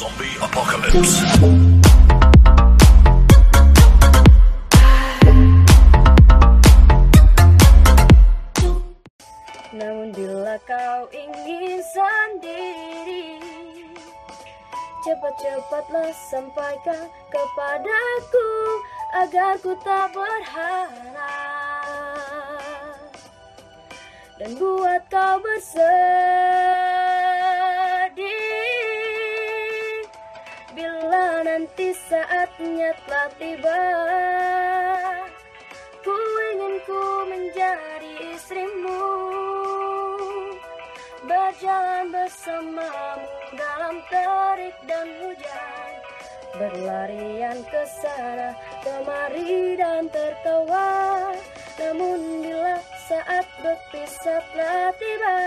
Zombie Apocalypse. Namun bila kau ingin sendiri Cepat-cepatlah sampaikan kepadaku Agar ku tak berharap Dan buat kau bersedih nanti saatnya telah tiba. Ku ingin ku menjadi istrimu. Berjalan bersamamu dalam terik dan hujan. Berlarian ke sana kemari dan tertawa. Namun bila saat berpisah telah tiba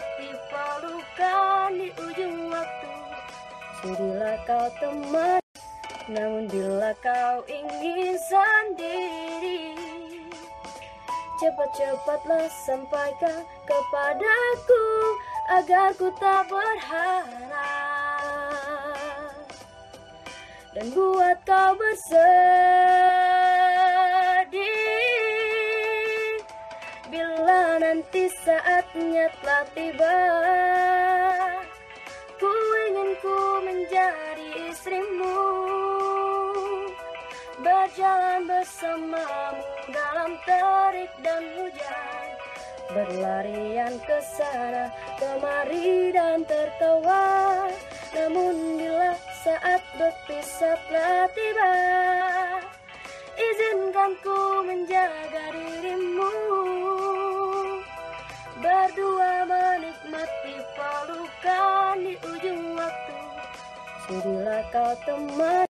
menikmati pelukan di ujung waktu. Sudilah kau teman Namun bila kau ingin sendiri Cepat-cepatlah sampaikan kepadaku Agar ku tak berharap. Dan buat kau bersedih saatnya telah tiba. Ku ingin ku menjadi istrimu. Berjalan bersamamu dalam terik dan hujan. Berlarian ke sana kemari dan tertawa. Namun bila saat berpisah telah tiba Izinkan ku menjaga dirimu Berdua menikmati pelukan di ujung waktu. Sudilah kau teman